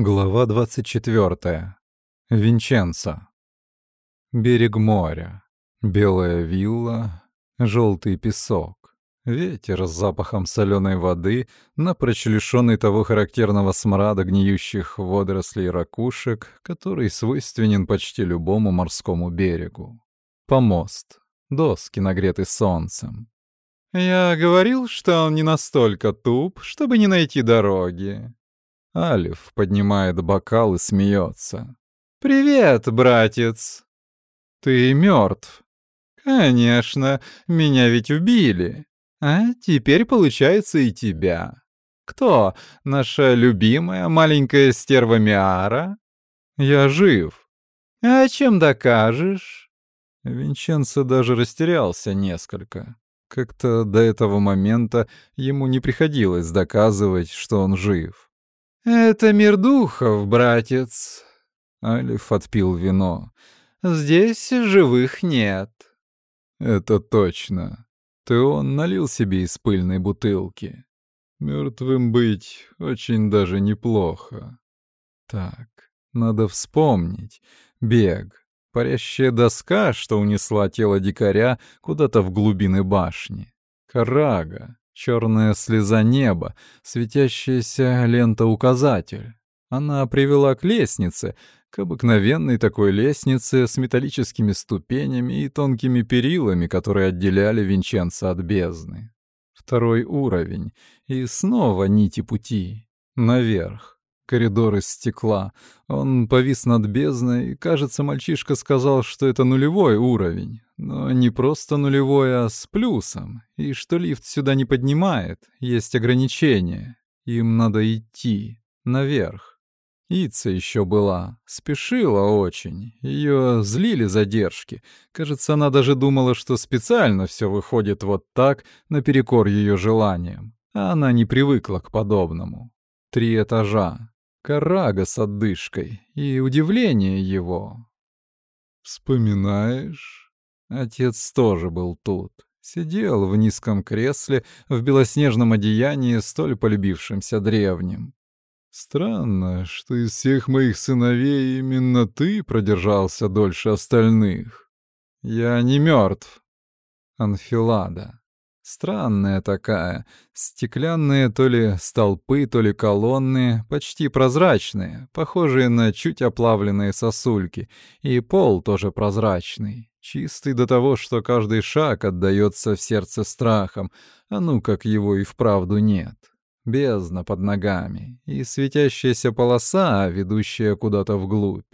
Глава 24. Винченцо. Берег моря. Белая вилла. Желтый песок. Ветер с запахом соленой воды, напрочь лишённый того характерного смрада гниющих водорослей и ракушек, который свойственен почти любому морскому берегу. Помост. Доски, нагреты солнцем. «Я говорил, что он не настолько туп, чтобы не найти дороги», Алиф поднимает бокал и смеется. «Привет, братец!» «Ты мертв. «Конечно, меня ведь убили. А теперь получается и тебя. Кто? Наша любимая маленькая стерва Миара?» «Я жив». «А чем докажешь?» Винченцо даже растерялся несколько. Как-то до этого момента ему не приходилось доказывать, что он жив. «Это мир духов, братец!» Алиф отпил вино. «Здесь живых нет». «Это точно. Ты он налил себе из пыльной бутылки. Мертвым быть очень даже неплохо. Так, надо вспомнить. Бег. Парящая доска, что унесла тело дикаря куда-то в глубины башни. Карага черная слеза неба, светящаяся лента-указатель. Она привела к лестнице, к обыкновенной такой лестнице с металлическими ступенями и тонкими перилами, которые отделяли Винченца от бездны. Второй уровень, и снова нити пути. Наверх коридор из стекла. Он повис над бездной, и, кажется, мальчишка сказал, что это нулевой уровень. Но не просто нулевой, а с плюсом. И что лифт сюда не поднимает, есть ограничения. Им надо идти наверх. Ица еще была, спешила очень, ее злили задержки. Кажется, она даже думала, что специально все выходит вот так, наперекор ее желаниям. А она не привыкла к подобному. Три этажа, Карага с отдышкой и удивление его. «Вспоминаешь?» Отец тоже был тут. Сидел в низком кресле в белоснежном одеянии, столь полюбившимся древним. «Странно, что из всех моих сыновей именно ты продержался дольше остальных. Я не мертв. Анфилада. Странная такая. Стеклянные то ли столпы, то ли колонны, почти прозрачные, похожие на чуть оплавленные сосульки. И пол тоже прозрачный. Чистый до того, что каждый шаг отдаётся в сердце страхом, а ну как его и вправду нет. Бездна под ногами и светящаяся полоса, ведущая куда-то вглубь.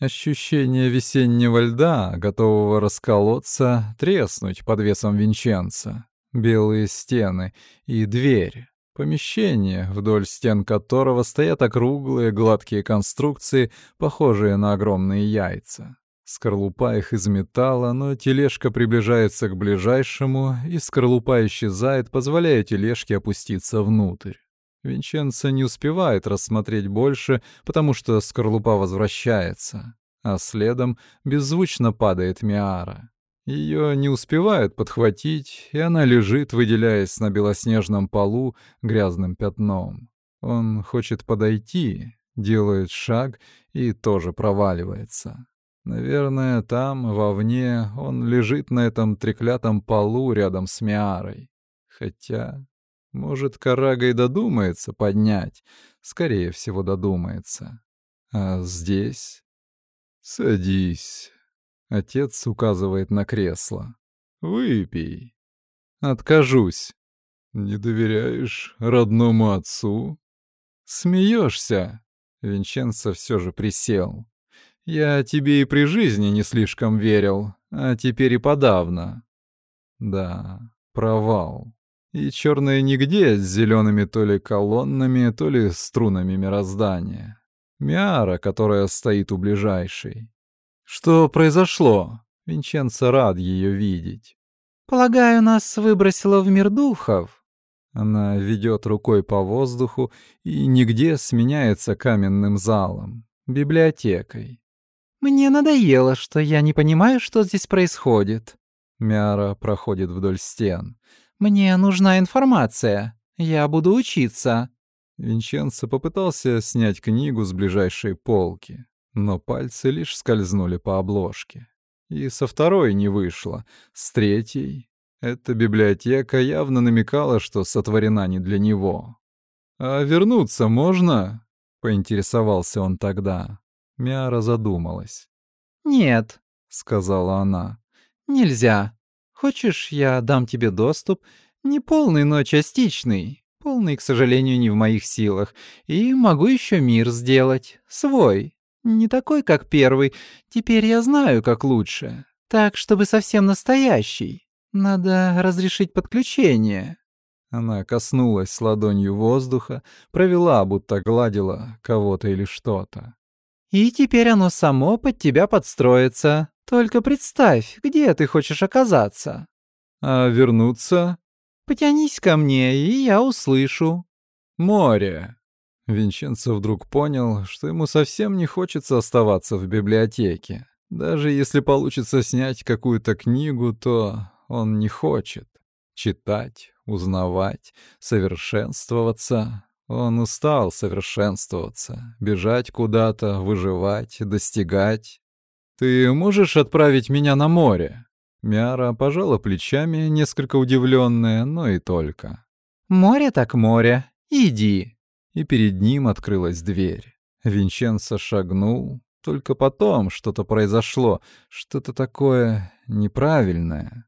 Ощущение весеннего льда, готового расколоться, треснуть под весом Винченца белые стены и дверь. Помещение, вдоль стен которого стоят округлые гладкие конструкции, похожие на огромные яйца. Скорлупа их из металла, но тележка приближается к ближайшему, и скорлупа исчезает, позволяя тележке опуститься внутрь. Винченцо не успевает рассмотреть больше, потому что скорлупа возвращается, а следом беззвучно падает Миара. Ее не успевают подхватить, и она лежит, выделяясь на белоснежном полу грязным пятном. Он хочет подойти, делает шаг и тоже проваливается. Наверное, там, вовне, он лежит на этом треклятом полу рядом с Миарой. Хотя, может, Карага и додумается поднять, скорее всего, додумается. А здесь... «Садись», Отец указывает на кресло. «Выпей». «Откажусь». «Не доверяешь родному отцу?» «Смеешься?» Винченцо все же присел. «Я тебе и при жизни не слишком верил, а теперь и подавно». «Да, провал. И черное нигде с зелеными то ли колоннами, то ли струнами мироздания. Миара, которая стоит у ближайшей. «Что произошло?» Винченцо рад ее видеть. «Полагаю, нас выбросило в мир духов». Она ведет рукой по воздуху и нигде сменяется каменным залом, библиотекой. «Мне надоело, что я не понимаю, что здесь происходит». Мяра проходит вдоль стен. «Мне нужна информация. Я буду учиться». Винченцо попытался снять книгу с ближайшей полки, но пальцы лишь скользнули по обложке. И со второй не вышло, с третьей. Эта библиотека явно намекала, что сотворена не для него. «А вернуться можно?» — поинтересовался он тогда. Миара задумалась. «Нет», — сказала она. «Нельзя. Хочешь, я дам тебе доступ? Не полный, но частичный. Полный, к сожалению, не в моих силах. И могу еще мир сделать. Свой. Не такой, как первый. Теперь я знаю, как лучше. Так, чтобы совсем настоящий. Надо разрешить подключение». Она коснулась ладонью воздуха, провела, будто гладила кого-то или что-то. «И теперь оно само под тебя подстроится. Только представь, где ты хочешь оказаться?» «А вернуться?» «Потянись ко мне, и я услышу». «Море». Винченцо вдруг понял, что ему совсем не хочется оставаться в библиотеке. Даже если получится снять какую-то книгу, то он не хочет. Читать, узнавать, совершенствоваться. Он устал совершенствоваться, бежать куда-то, выживать, достигать. «Ты можешь отправить меня на море?» Миара пожала плечами, несколько удивленная, но и только. «Море так море. Иди». И перед ним открылась дверь. Винченцо шагнул. Только потом что-то произошло, что-то такое неправильное.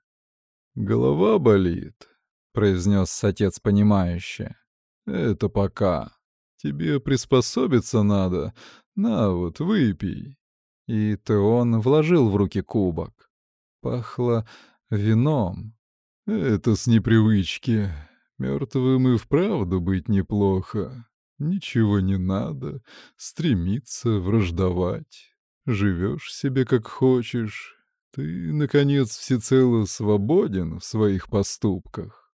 «Голова болит», — произнес отец понимающе. «Это пока. Тебе приспособиться надо. На вот, выпей». И Теон вложил в руки кубок. Пахло вином. «Это с непривычки. Мертвым и вправду быть неплохо. Ничего не надо, стремиться, враждовать. Живешь себе как хочешь, ты, наконец, всецело свободен в своих поступках.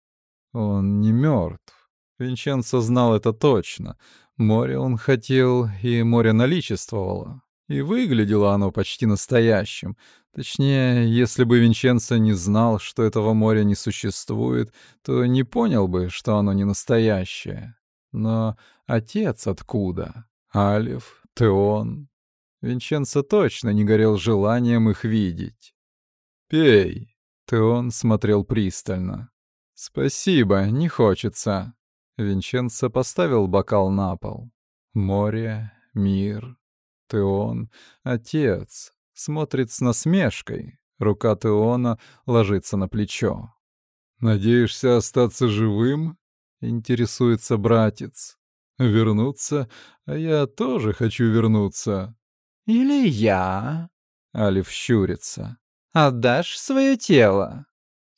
Он не мертв. Винченцо знал это точно. Море он хотел, и море наличествовало. И выглядело оно почти настоящим. Точнее, если бы Винченцо не знал, что этого моря не существует, то не понял бы, что оно не настоящее. Но отец откуда? Алиф, Теон, Винченцо точно не горел желанием их видеть. «Пей!» — Теон смотрел пристально. «Спасибо, не хочется». Винченцо поставил бокал на пол. Море, мир, Теон, отец. Смотрит с насмешкой. Рука Теона ложится на плечо. «Надеешься остаться живым?» — интересуется братец. «Вернуться? А я тоже хочу вернуться. «Или я?» — Алиф щурится. «Отдашь свое тело?»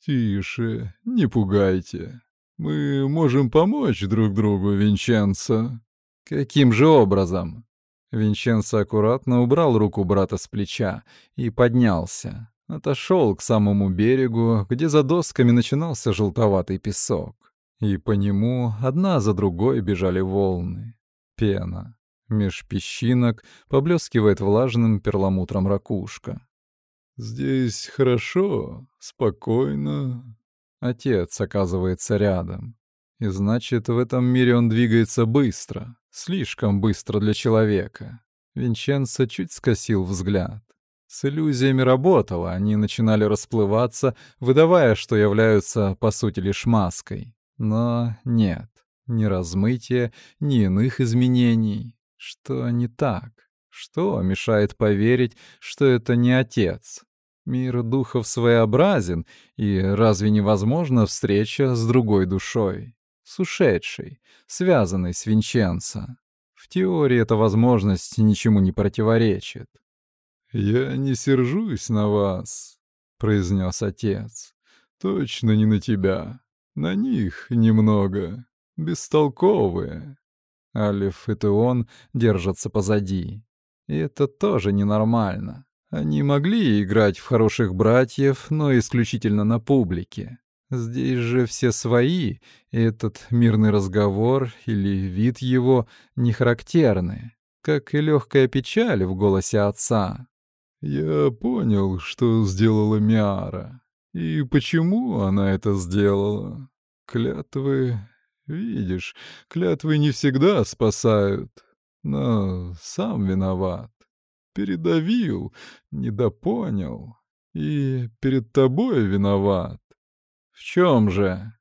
«Тише, не пугайте. Мы можем помочь друг другу, Винченцо». «Каким же образом?» Винченцо аккуратно убрал руку брата с плеча и поднялся. Отошел к самому берегу, где за досками начинался желтоватый песок. И по нему одна за другой бежали волны. Пена. Меж песчинок поблескивает влажным перламутром ракушка. «Здесь хорошо, спокойно». Отец оказывается рядом. И значит, в этом мире он двигается быстро, слишком быстро для человека. Винченцо чуть скосил взгляд. С иллюзиями работало, они начинали расплываться, выдавая, что являются, по сути, лишь маской. Но нет, ни размытия, ни иных изменений. Что не так? Что мешает поверить, что это не отец? Мир духов своеобразен, и разве невозможна встреча с другой душой? С ушедшей, связанной с Винченцо? В теории эта возможность ничему не противоречит. «Я не сержусь на вас», — произнес отец. «Точно не на тебя. На них немного. Бестолковые. Алиф и Теон держатся позади. И это тоже ненормально. Они могли играть в хороших братьев, но исключительно на публике. Здесь же все свои, и этот мирный разговор или вид его не характерны, как и легкая печаль в голосе отца. «Я понял, что сделала Миара, и почему она это сделала. Клятвы Видишь, клятвы не всегда спасают, но сам виноват. Передавил, недопонял и перед тобой виноват. В чем же?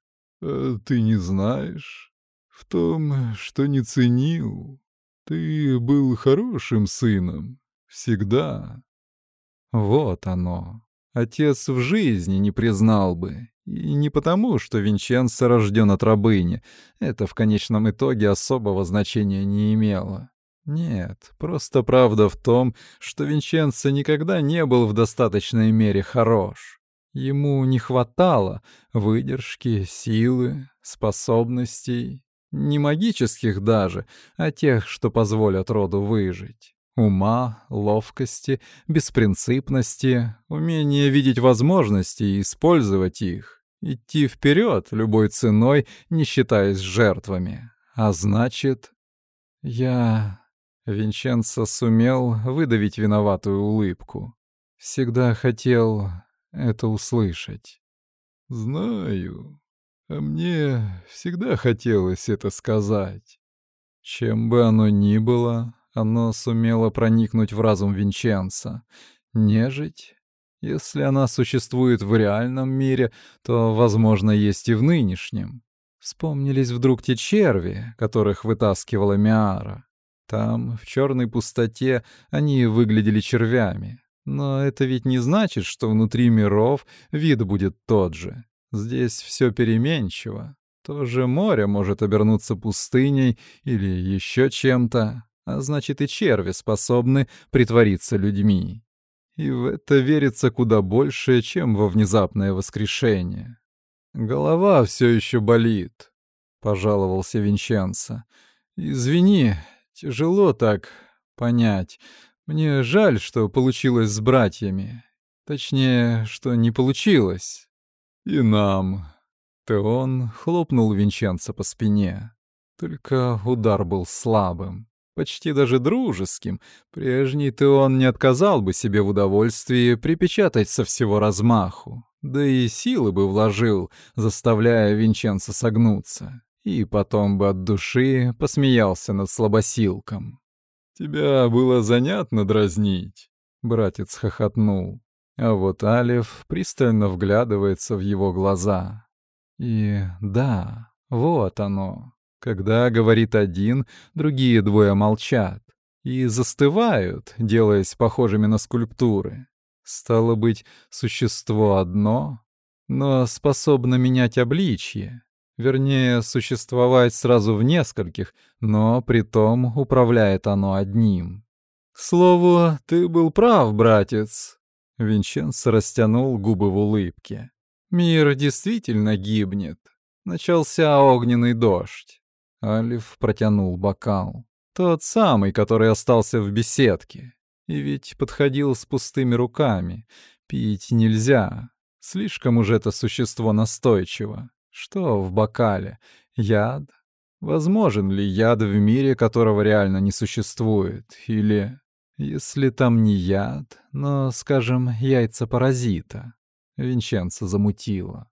А ты не знаешь? В том, что не ценил. Ты был хорошим сыном. Всегда. Вот оно. Отец в жизни не признал бы. И не потому, что Винченцо рожден от рабыни. Это в конечном итоге особого значения не имело. Нет, просто правда в том, что Винченцо никогда не был в достаточной мере хорош. Ему не хватало выдержки, силы, способностей, не магических даже, а тех, что позволят роду выжить. Ума, ловкости, беспринципности, умение видеть возможности и использовать их, идти вперед любой ценой, не считаясь жертвами. А значит, я... Винченцо сумел выдавить виноватую улыбку. Всегда хотел это услышать. «Знаю. А мне всегда хотелось это сказать. Чем бы оно ни было, оно сумело проникнуть в разум Винченца. Нежить? Если она существует в реальном мире, то, возможно, есть и в нынешнем. Вспомнились вдруг те черви, которых вытаскивала Миара. Там, в черной пустоте, они выглядели червями. Но это ведь не значит, что внутри миров вид будет тот же. Здесь все переменчиво. То же море может обернуться пустыней или еще чем-то, а значит и черви способны притвориться людьми. И в это верится куда больше, чем во внезапное воскрешение. «Голова все еще болит», — пожаловался Винченцо. «Извини, тяжело так понять. Мне жаль, что получилось с братьями. Точнее, что не получилось. И нам». Теон хлопнул Винченцо по спине. Только удар был слабым почти даже дружеским. Прежний-то он не отказал бы себе в удовольствии припечатать со всего размаху, да и силы бы вложил, заставляя Винченца согнуться, и потом бы от души посмеялся над слабосилком. «Тебя было занятно дразнить», — братец хохотнул. А вот Алиф пристально вглядывается в его глаза. И да, вот оно, когда говорит один, другие двое молчат и застывают, делаясь похожими на скульптуры. Стало быть, существо одно, но способно менять обличье. Вернее, существовать сразу в нескольких, но при том управляет оно одним. «К слову, ты был прав, братец!» Винченц растянул губы в улыбке. «Мир действительно гибнет. Начался огненный дождь. Алиф протянул бокал. Тот самый, который остался в беседке. И ведь подходил с пустыми руками. Пить нельзя. Слишком уже это существо настойчиво. Что в бокале? Яд? Возможен ли яд в мире, которого реально не существует? Или, если там не яд, но, скажем, яйца паразита? Винченцо замутило.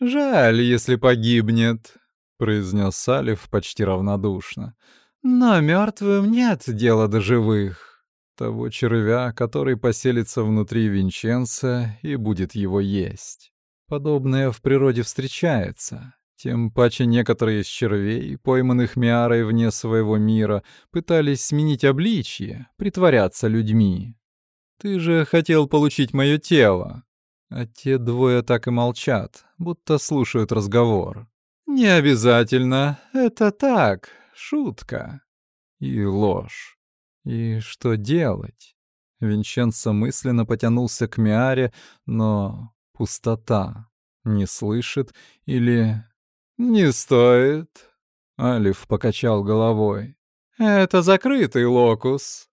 «Жаль, если погибнет», — произнес Салив почти равнодушно. «Но мертвым нет дела до живых. Того червя, который поселится внутри Винченца и будет его есть. Подобное в природе встречается. Тем паче некоторые из червей, пойманных Миарой вне своего мира, пытались сменить обличье, притворяться людьми. Ты же хотел получить мое тело. А те двое так и молчат, будто слушают разговор. «Не обязательно. Это так, шутка». И ложь. И что делать? Винченцо мысленно потянулся к Миаре, но пустота. Не слышит или... «Не стоит». Алиф покачал головой. «Это закрытый локус.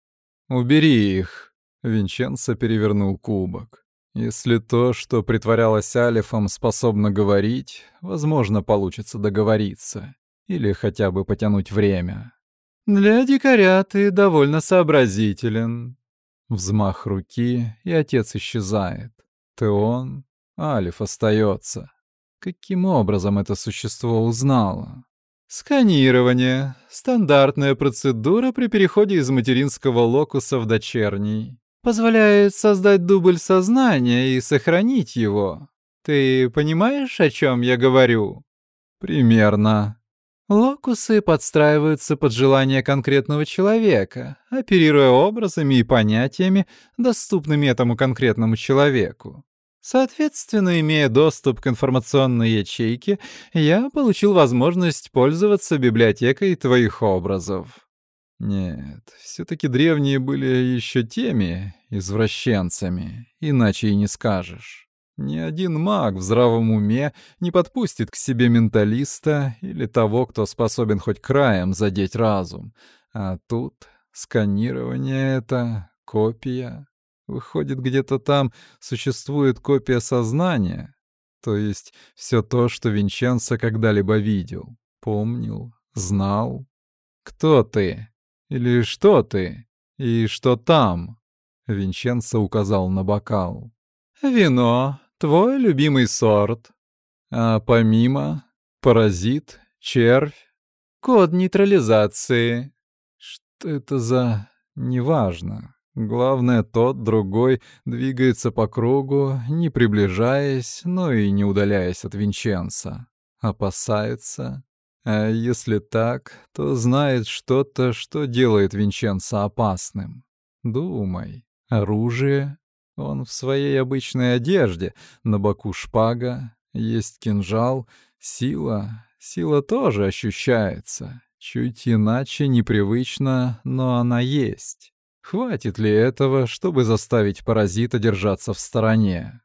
Убери их». Винченцо перевернул кубок. Если то, что притворялось Алифом, способно говорить, возможно, получится договориться. Или хотя бы потянуть время. «Для дикаря ты довольно сообразителен». Взмах руки, и отец исчезает. Ты он, Алиф остается. Каким образом это существо узнало? Сканирование — стандартная процедура при переходе из материнского локуса в дочерний. Позволяет создать дубль сознания и сохранить его. Ты понимаешь, о чем я говорю? Примерно. Локусы подстраиваются под желания конкретного человека, оперируя образами и понятиями, доступными этому конкретному человеку. Соответственно, имея доступ к информационной ячейке, я получил возможность пользоваться библиотекой твоих образов. Нет, все-таки древние были еще теми извращенцами, иначе и не скажешь. Ни один маг в здравом уме не подпустит к себе менталиста или того, кто способен хоть краем задеть разум. А тут сканирование — это копия. Выходит, где-то там существует копия сознания, то есть все то, что Винченцо когда-либо видел, помнил, знал. Кто ты? Или что ты? И что там? Винченцо указал на бокал. Вино, твой любимый сорт. А помимо паразит, червь, код нейтрализации. Что это за... неважно. Главное, тот, другой двигается по кругу, не приближаясь, но и не удаляясь от Винченца. Опасается. А если так, то знает что-то, что делает Винченца опасным. Думай. Оружие. Он в своей обычной одежде, на боку шпага, есть кинжал, сила. Сила тоже ощущается. Чуть иначе, непривычно, но она есть. Хватит ли этого, чтобы заставить паразита держаться в стороне?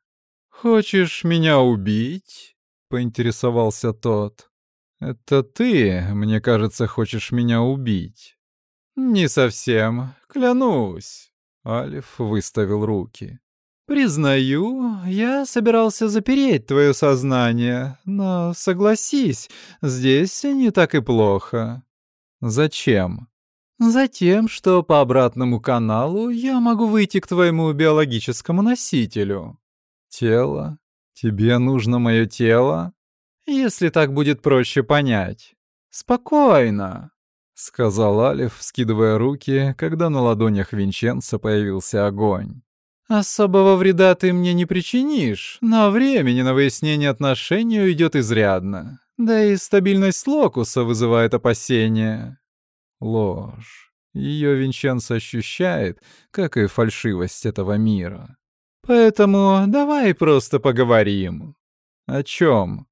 «Хочешь меня убить?» — поинтересовался тот. «Это ты, мне кажется, хочешь меня убить». «Не совсем, клянусь», — Алиф выставил руки. «Признаю, я собирался запереть твое сознание, но согласись, здесь не так и плохо». «Зачем?» Затем, что по обратному каналу я могу выйти к твоему биологическому носителю. Тело? Тебе нужно мое тело? Если так будет проще понять. Спокойно, — сказал Алиф, скидывая руки, когда на ладонях Винченца появился огонь. «Особого вреда ты мне не причинишь, но времени на выяснение отношений уйдет изрядно. Да и стабильность локуса вызывает опасения. Ложь. Ее Винченцо ощущает, как и фальшивость этого мира. Поэтому давай просто поговорим. О чем?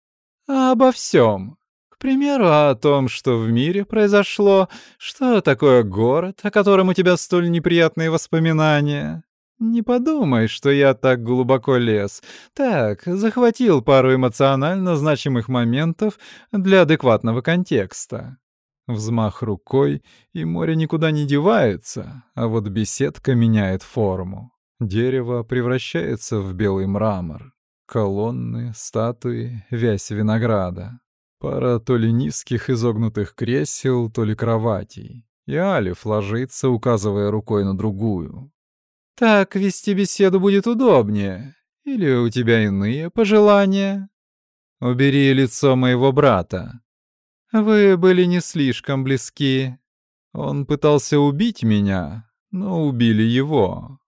Обо всем. К примеру, о том, что в мире произошло, что такое город, о котором у тебя столь неприятные воспоминания. Не подумай, что я так глубоко лез. Так, захватил пару эмоционально значимых моментов для адекватного контекста. Взмах рукой, и море никуда не девается, а вот беседка меняет форму. Дерево превращается в белый мрамор. Колонны, статуи, вязь винограда. Пара то ли низких изогнутых кресел, то ли кроватей. И Алиф ложится, указывая рукой на другую. «Так вести беседу будет удобнее. Или у тебя иные пожелания?» «Убери лицо моего брата», вы были не слишком близки. Он пытался убить меня, но убили его.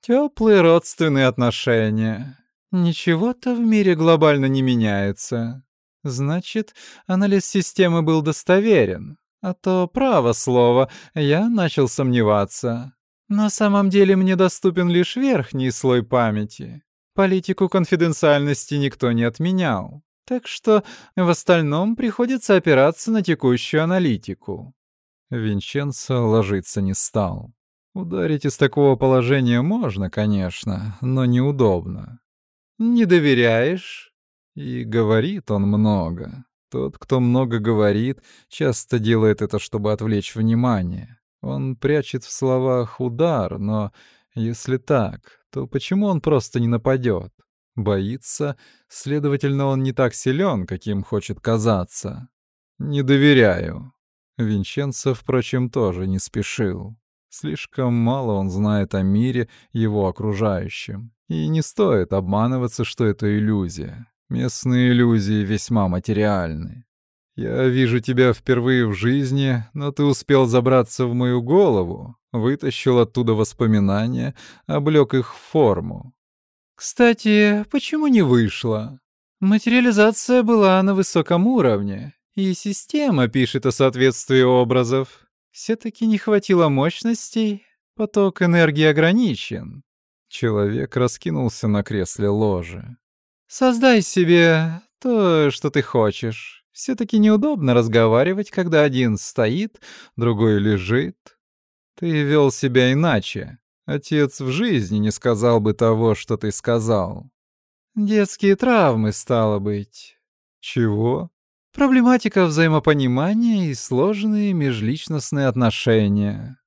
Теплые родственные отношения. Ничего-то в мире глобально не меняется. Значит, анализ системы был достоверен. А то, право слово, я начал сомневаться. На самом деле мне доступен лишь верхний слой памяти. Политику конфиденциальности никто не отменял. Так что в остальном приходится опираться на текущую аналитику. Винченцо ложиться не стал. Ударить из такого положения можно, конечно, но неудобно. «Не доверяешь?» И говорит он много. Тот, кто много говорит, часто делает это, чтобы отвлечь внимание. Он прячет в словах удар, но если так, то почему он просто не нападет? Боится, следовательно, он не так силен, каким хочет казаться. Не доверяю. Винченцо, впрочем, тоже не спешил. Слишком мало он знает о мире, его окружающем. И не стоит обманываться, что это иллюзия. Местные иллюзии весьма материальны. Я вижу тебя впервые в жизни, но ты успел забраться в мою голову, вытащил оттуда воспоминания, облёк их в форму. Кстати, почему не вышло? Материализация была на высоком уровне, и система пишет о соответствии образов. Все-таки не хватило мощностей, поток энергии ограничен. Человек раскинулся на кресле ложи. Создай себе то, что ты хочешь. Все-таки неудобно разговаривать, когда один стоит, другой лежит. Ты вел себя иначе. Отец в жизни не сказал бы того, что ты сказал. Детские травмы, стало быть. Чего? Проблематика взаимопонимания и сложные межличностные отношения.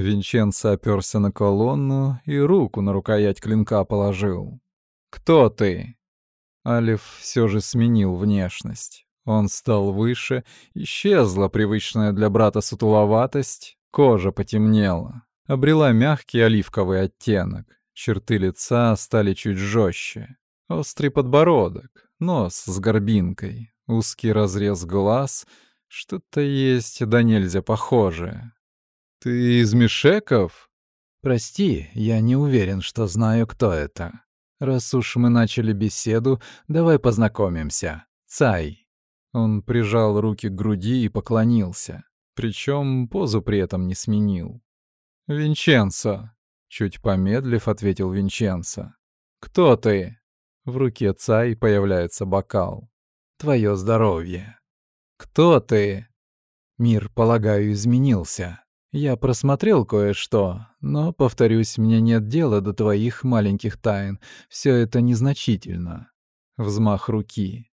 Винченцо оперся на колонну и руку на рукоять клинка положил. «Кто ты?» Алиф все же сменил внешность. Он стал выше, исчезла привычная для брата сутуловатость, кожа потемнела, обрела мягкий оливковый оттенок, черты лица стали чуть жестче. Острый подбородок, нос с горбинкой, узкий разрез глаз, что-то есть да нельзя похожее. «Ты из Мишеков?» «Прости, я не уверен, что знаю, кто это. Раз уж мы начали беседу, давай познакомимся. Цай». Он прижал руки к груди и поклонился, причем позу при этом не сменил. «Винченцо», — чуть помедлив, ответил Винченцо. «Кто ты?» В руке Цай появляется бокал. «Твое здоровье». «Кто ты?» «Мир, полагаю, изменился. Я просмотрел кое-что, но, повторюсь, мне нет дела до твоих маленьких тайн. Все это незначительно». Взмах руки.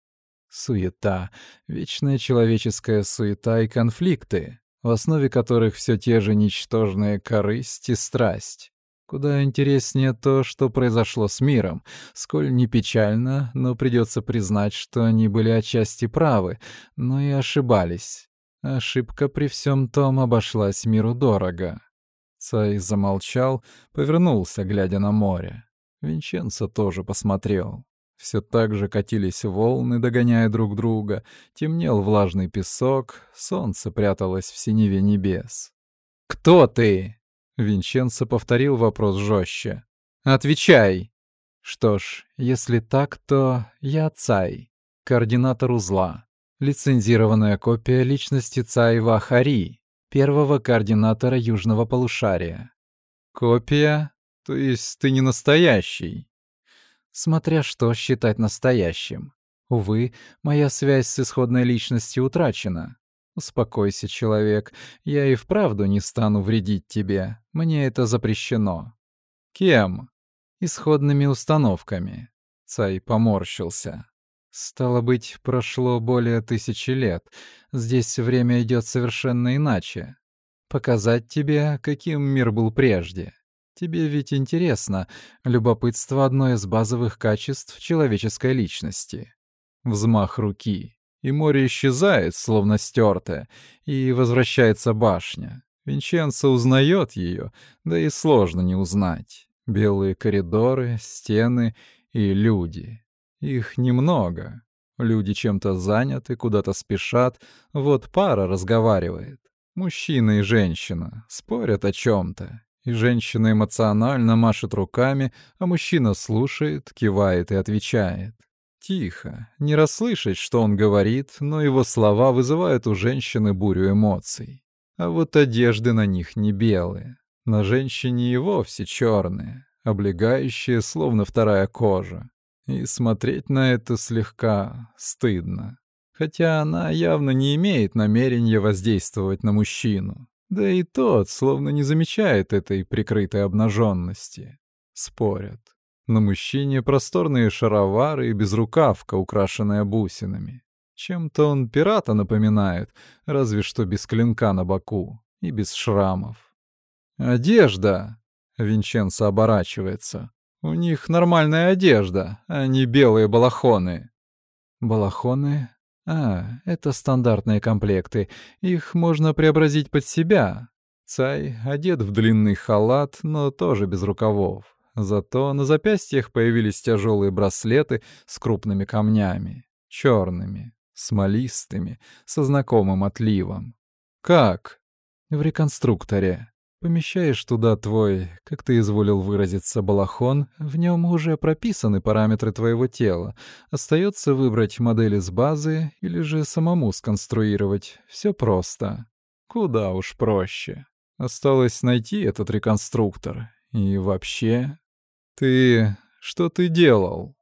Суета. Вечная человеческая суета и конфликты, в основе которых все те же ничтожные корысть и страсть. Куда интереснее то, что произошло с миром. Сколь не печально, но придется признать, что они были отчасти правы, но и ошибались. Ошибка при всем том обошлась миру дорого. Цай замолчал, повернулся, глядя на море. Винченцо тоже посмотрел. Все так же катились волны, догоняя друг друга, темнел влажный песок, солнце пряталось в синеве небес. «Кто ты?» Винченцо повторил вопрос жестче. «Отвечай!» «Что ж, если так, то я Цай, координатор узла, лицензированная копия личности Цаева Хари, первого координатора Южного полушария». «Копия? То есть ты не настоящий?» Смотря что считать настоящим. Увы, моя связь с исходной личностью утрачена. «Успокойся, человек. Я и вправду не стану вредить тебе. Мне это запрещено». «Кем?» «Исходными установками». Цай поморщился. «Стало быть, прошло более тысячи лет. Здесь время идет совершенно иначе. Показать тебе, каким мир был прежде. Тебе ведь интересно. Любопытство — одно из базовых качеств человеческой личности». Взмах руки и море исчезает, словно стертое, и возвращается башня. Винченцо узнает ее, да и сложно не узнать. Белые коридоры, стены и люди. Их немного. Люди чем-то заняты, куда-то спешат. Вот пара разговаривает. Мужчина и женщина спорят о чем-то. И женщина эмоционально машет руками, а мужчина слушает, кивает и отвечает. Тихо, не расслышать, что он говорит, но его слова вызывают у женщины бурю эмоций. А вот одежды на них не белые. На женщине и вовсе черные, облегающие, словно вторая кожа. И смотреть на это слегка стыдно. Хотя она явно не имеет намерения воздействовать на мужчину. Да и тот словно не замечает этой прикрытой обнаженности. Спорят. На мужчине просторные шаровары и безрукавка, украшенная бусинами. Чем-то он пирата напоминает, разве что без клинка на боку и без шрамов. «Одежда!» — Винченцо оборачивается. «У них нормальная одежда, а не белые балахоны». «Балахоны? А, это стандартные комплекты. Их можно преобразить под себя. Цай одет в длинный халат, но тоже без рукавов. Зато на запястьях появились тяжелые браслеты с крупными камнями, черными, смолистыми, со знакомым отливом. «Как?» «В реконструкторе. Помещаешь туда твой, как ты изволил выразиться, балахон, в нем уже прописаны параметры твоего тела. Остается выбрать модель из базы или же самому сконструировать. Все просто. Куда уж проще. Осталось найти этот реконструктор. И вообще... Ты... что ты делал?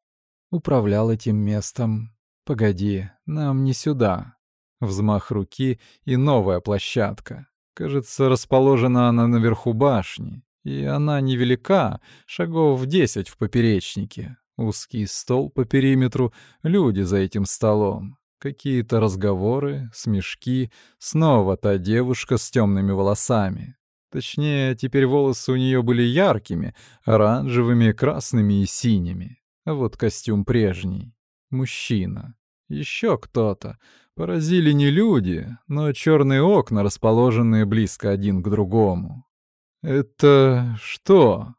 Управлял этим местом. Погоди, нам не сюда. Взмах руки и новая площадка. Кажется, расположена она наверху башни, и она невелика, шагов в десять в поперечнике. Узкий стол по периметру, люди за этим столом. Какие-то разговоры, смешки, снова та девушка с темными волосами. Точнее, теперь волосы у нее были яркими, оранжевыми, красными и синими. А вот костюм прежний. Мужчина. Еще кто-то. Поразили не люди, но черные окна, расположенные близко один к другому. «Это что?»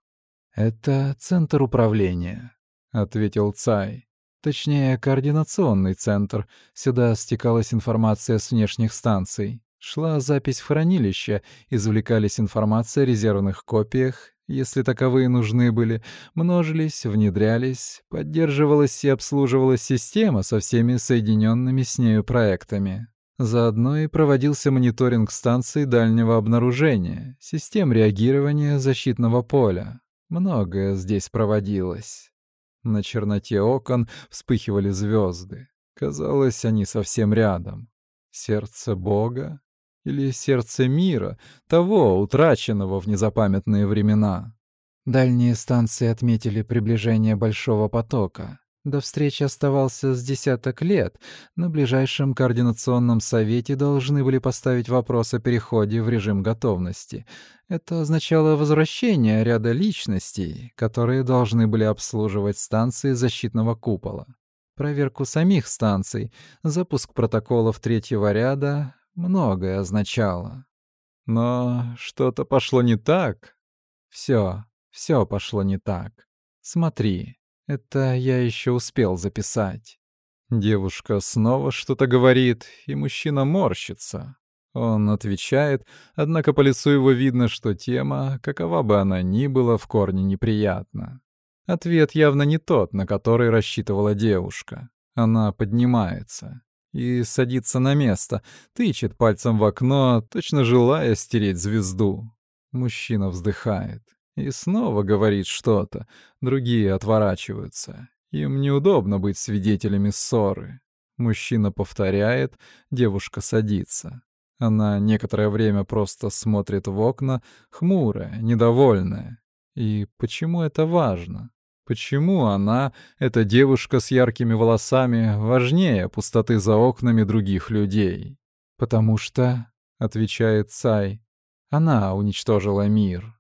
«Это центр управления», — ответил Цай. Точнее, координационный центр. Сюда стекалась информация с внешних станций. Шла запись в хранилище, извлекались информация о резервных копиях, если таковые нужны были, множились, внедрялись, поддерживалась и обслуживалась система со всеми соединенными с нею проектами. Заодно и проводился мониторинг станций дальнего обнаружения, систем реагирования защитного поля. Многое здесь проводилось. На черноте окон вспыхивали звезды. Казалось, они совсем рядом. Сердце Бога? Или сердце мира, того, утраченного в незапамятные времена? Дальние станции отметили приближение большого потока. До встречи оставался с десяток лет. На ближайшем координационном совете должны были поставить вопрос о переходе в режим готовности. Это означало возвращение ряда личностей, которые должны были обслуживать станции защитного купола. Проверку самих станций, запуск протоколов третьего ряда, многое означало. Но что-то пошло не так. Все, все пошло не так. Смотри, это я еще успел записать. Девушка снова что-то говорит, и мужчина морщится. Он отвечает, однако по лицу его видно, что тема, какова бы она ни была, в корне неприятна. Ответ явно не тот, на который рассчитывала девушка. Она поднимается и садится на место, тычет пальцем в окно, точно желая стереть звезду. Мужчина вздыхает и снова говорит что-то. Другие отворачиваются. Им неудобно быть свидетелями ссоры. Мужчина повторяет, девушка садится. Она некоторое время просто смотрит в окна, хмурая, недовольная. И почему это важно? Почему она, эта девушка с яркими волосами, важнее пустоты за окнами других людей? Потому что, — отвечает Цай, — она уничтожила мир.